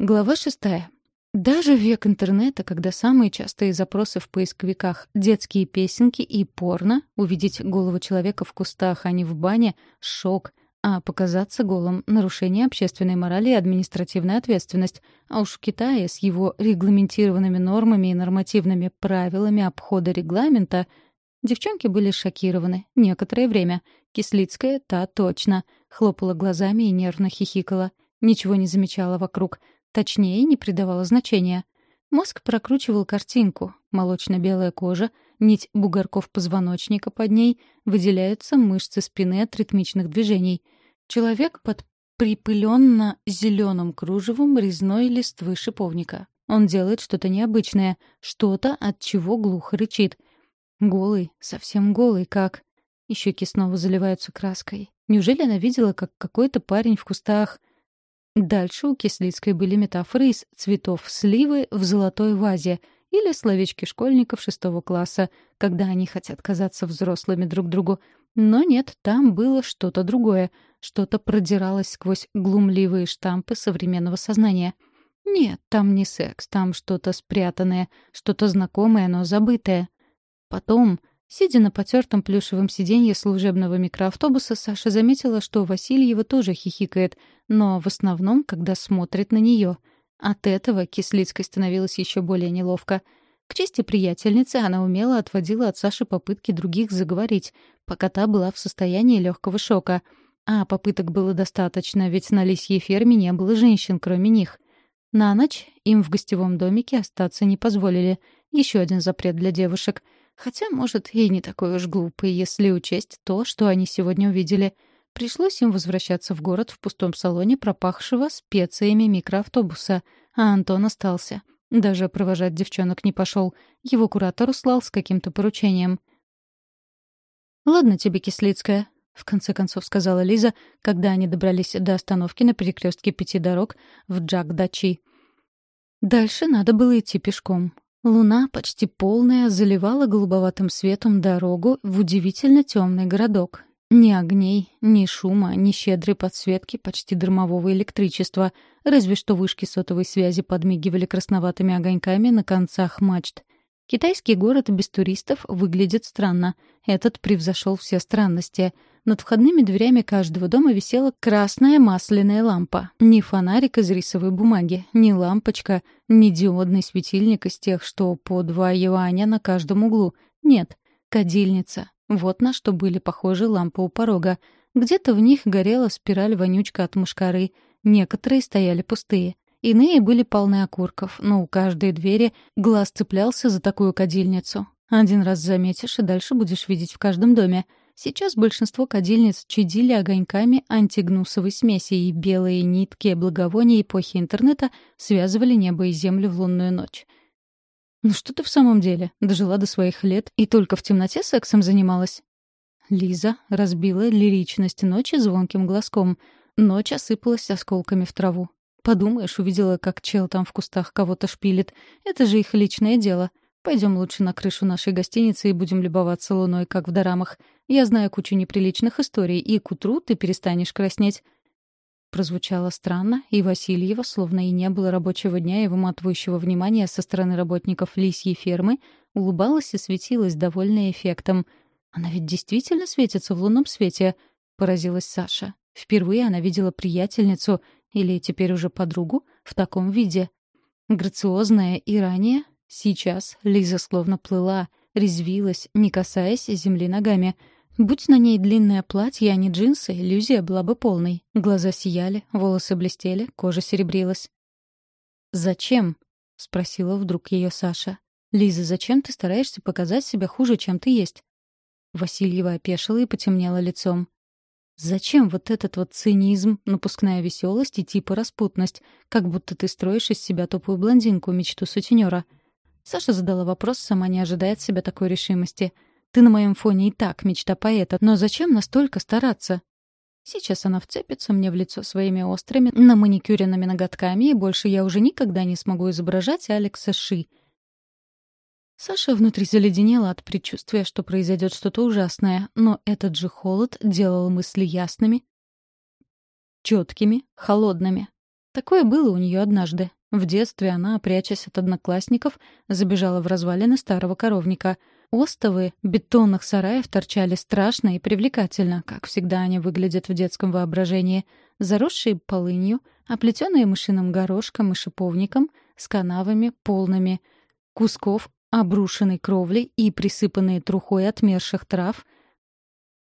Глава шестая. Даже век интернета, когда самые частые запросы в поисковиках — детские песенки и порно, увидеть голову человека в кустах, а не в бане — шок, а показаться голым — нарушение общественной морали и административная ответственность. А уж в Китае с его регламентированными нормами и нормативными правилами обхода регламента девчонки были шокированы некоторое время. Кислицкая, та точно, хлопала глазами и нервно хихикала. Ничего не замечала вокруг — Точнее, не придавала значения. Мозг прокручивал картинку. Молочно-белая кожа, нить бугорков позвоночника под ней, выделяются мышцы спины от ритмичных движений. Человек под припыленно-зеленым кружевом резной листвы шиповника. Он делает что-то необычное, что-то, от чего глухо рычит. Голый, совсем голый, как... И щеки снова заливаются краской. Неужели она видела, как какой-то парень в кустах Дальше у Кислицкой были метафоры из цветов сливы в золотой вазе или словечки школьников шестого класса, когда они хотят казаться взрослыми друг другу. Но нет, там было что-то другое, что-то продиралось сквозь глумливые штампы современного сознания. Нет, там не секс, там что-то спрятанное, что-то знакомое, но забытое. Потом Сидя на потертом плюшевом сиденье служебного микроавтобуса, Саша заметила, что Васильева тоже хихикает, но в основном, когда смотрит на нее. От этого Кислицкой становилось еще более неловко. К чести приятельницы она умело отводила от Саши попытки других заговорить, пока та была в состоянии легкого шока. А попыток было достаточно, ведь на лисьей ферме не было женщин, кроме них. На ночь им в гостевом домике остаться не позволили. Еще один запрет для девушек — Хотя, может, и не такой уж глупый, если учесть то, что они сегодня увидели. Пришлось им возвращаться в город в пустом салоне, пропахшего специями микроавтобуса, а Антон остался. Даже провожать девчонок не пошел. Его куратор услал с каким-то поручением. «Ладно тебе, Кислицкая», — в конце концов сказала Лиза, когда они добрались до остановки на перекрестке пяти дорог в Джак-Дачи. Дальше надо было идти пешком. Луна, почти полная, заливала голубоватым светом дорогу в удивительно темный городок. Ни огней, ни шума, ни щедрой подсветки, почти дымового электричества, разве что вышки сотовой связи подмигивали красноватыми огоньками на концах мачт. Китайский город без туристов выглядит странно. Этот превзошел все странности. Над входными дверями каждого дома висела красная масляная лампа. Ни фонарик из рисовой бумаги, ни лампочка, ни диодный светильник из тех, что по два юаня на каждом углу. Нет, кадильница. Вот на что были похожи лампы у порога. Где-то в них горела спираль-вонючка от мушкары. Некоторые стояли пустые. Иные были полны окурков, но у каждой двери глаз цеплялся за такую кадильницу. Один раз заметишь, и дальше будешь видеть в каждом доме. Сейчас большинство кадильниц чадили огоньками антигнусовой смеси, и белые нитки благовоний эпохи интернета связывали небо и землю в лунную ночь. «Ну что ты в самом деле? Дожила до своих лет и только в темноте сексом занималась?» Лиза разбила лиричность ночи звонким глазком. Ночь осыпалась осколками в траву. Подумаешь, увидела, как чел там в кустах кого-то шпилит. Это же их личное дело. Пойдем лучше на крышу нашей гостиницы и будем любоваться луной, как в дорамах. Я знаю кучу неприличных историй, и к утру ты перестанешь краснеть». Прозвучало странно, и Васильева, словно и не было рабочего дня и выматывающего внимания со стороны работников лисьей фермы, улыбалась и светилась, довольная эффектом. «Она ведь действительно светится в лунном свете», — поразилась Саша. Впервые она видела приятельницу — или теперь уже подругу, в таком виде. Грациозная и ранее, сейчас Лиза словно плыла, резвилась, не касаясь земли ногами. Будь на ней длинное платье, а не джинсы, иллюзия была бы полной. Глаза сияли, волосы блестели, кожа серебрилась. «Зачем?» — спросила вдруг ее Саша. «Лиза, зачем ты стараешься показать себя хуже, чем ты есть?» Васильева опешила и потемнела лицом. Зачем вот этот вот цинизм, напускная веселость и типа распутность, как будто ты строишь из себя тупую блондинку, мечту сутенера? Саша задала вопрос, сама не ожидая от себя такой решимости. Ты на моем фоне и так мечта поэта, но зачем настолько стараться? Сейчас она вцепится мне в лицо своими острыми, наманикюренными ноготками, и больше я уже никогда не смогу изображать Алекса Ши — Саша внутри заледенела от предчувствия, что произойдет что-то ужасное, но этот же холод делал мысли ясными, четкими, холодными. Такое было у нее однажды. В детстве она, прячась от одноклассников, забежала в развалины старого коровника. Остовы бетонных сараев торчали страшно и привлекательно, как всегда они выглядят в детском воображении. Заросшие полынью, оплетенные мышиным горошком и шиповником, с канавами полными кусков обрушенной кровли и присыпанные трухой отмерших трав,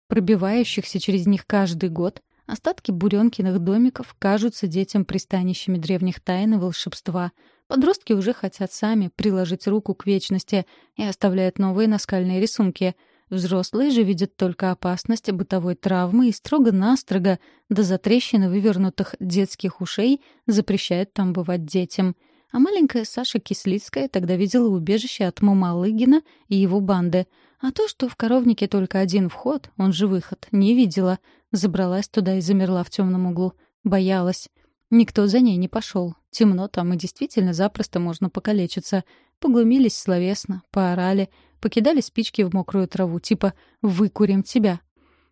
пробивающихся через них каждый год, Остатки буренкиных домиков кажутся детям пристанищами древних тайн и волшебства. Подростки уже хотят сами приложить руку к вечности и оставляют новые наскальные рисунки. Взрослые же видят только опасность бытовой травмы и строго-настрого до затрещины вывернутых детских ушей запрещают там бывать детям. А маленькая Саша Кислицкая тогда видела убежище от Мамалыгина и его банды. А то, что в коровнике только один вход, он же выход, не видела — Забралась туда и замерла в темном углу. Боялась. Никто за ней не пошел. Темно там, и действительно запросто можно покалечиться. Поглумились словесно, поорали, покидали спички в мокрую траву, типа «выкурим тебя».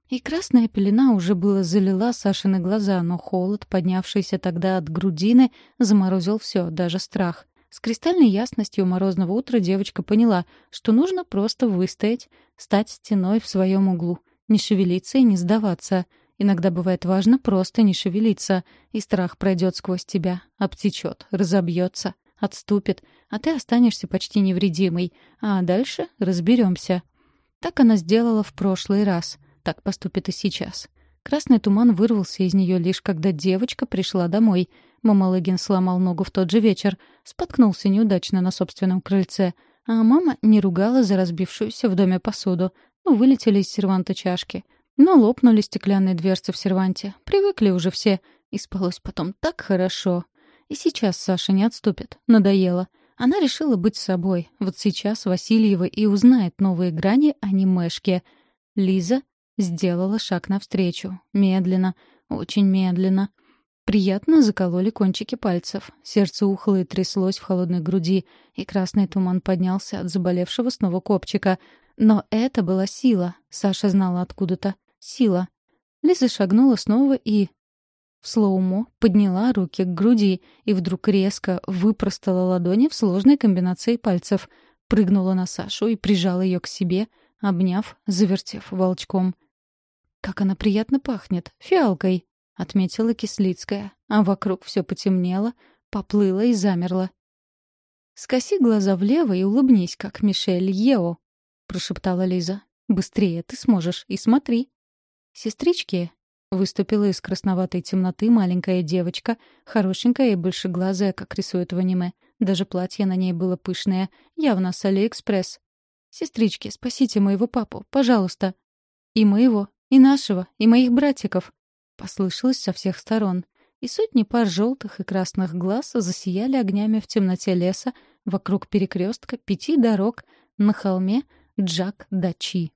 И красная пелена уже было залила Сашины глаза, но холод, поднявшийся тогда от грудины, заморозил все, даже страх. С кристальной ясностью морозного утра девочка поняла, что нужно просто выстоять, стать стеной в своем углу. Не шевелиться и не сдаваться. Иногда бывает важно просто не шевелиться, и страх пройдет сквозь тебя, обтечет, разобьется, отступит, а ты останешься почти невредимой, а дальше разберемся. Так она сделала в прошлый раз, так поступит и сейчас. Красный туман вырвался из нее лишь когда девочка пришла домой. Мама Лыгин сломал ногу в тот же вечер, споткнулся неудачно на собственном крыльце, а мама не ругала за разбившуюся в доме посуду, ну, вылетели из серванта чашки. Но лопнули стеклянные дверцы в серванте. Привыкли уже все. И спалось потом так хорошо. И сейчас Саша не отступит. Надоело. Она решила быть собой. Вот сейчас Васильева и узнает новые грани о немешке. Лиза сделала шаг навстречу. Медленно. Очень медленно. Приятно закололи кончики пальцев. Сердце ухло и тряслось в холодной груди, и красный туман поднялся от заболевшего снова копчика — но это была сила. Саша знала откуда-то. Сила. Лиза шагнула снова и... В слоумо подняла руки к груди и вдруг резко выпростала ладони в сложной комбинации пальцев, прыгнула на Сашу и прижала ее к себе, обняв, завертев волчком. «Как она приятно пахнет! Фиалкой!» — отметила Кислицкая, а вокруг все потемнело, поплыло и замерло. «Скоси глаза влево и улыбнись, как Мишель Ео», — прошептала Лиза. «Быстрее ты сможешь, и смотри». «Сестрички», — выступила из красноватой темноты маленькая девочка, хорошенькая и большеглазая, как рисуют в аниме. Даже платье на ней было пышное, явно с Алиэкспресс. «Сестрички, спасите моего папу, пожалуйста». «И моего, и нашего, и моих братиков», — послышалось со всех сторон. И сотни пар желтых и красных глаз засияли огнями в темноте леса вокруг перекрестка пяти дорог на холме Джак Дачи.